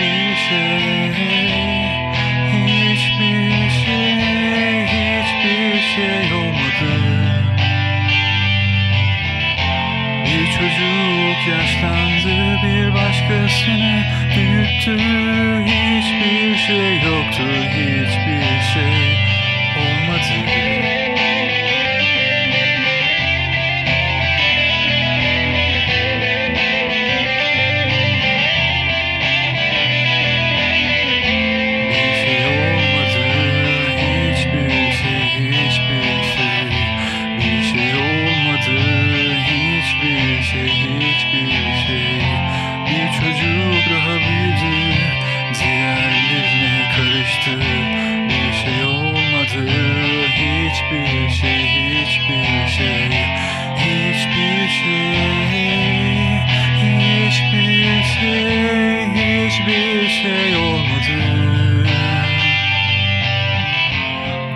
Şey şey yaşlandı bir başkasını büyüttü Hiçbir şey yoktu hiçbir şey. şey olmadı.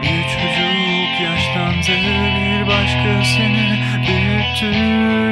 Bir çocuk yaşlandı bir başkasını büyüttü.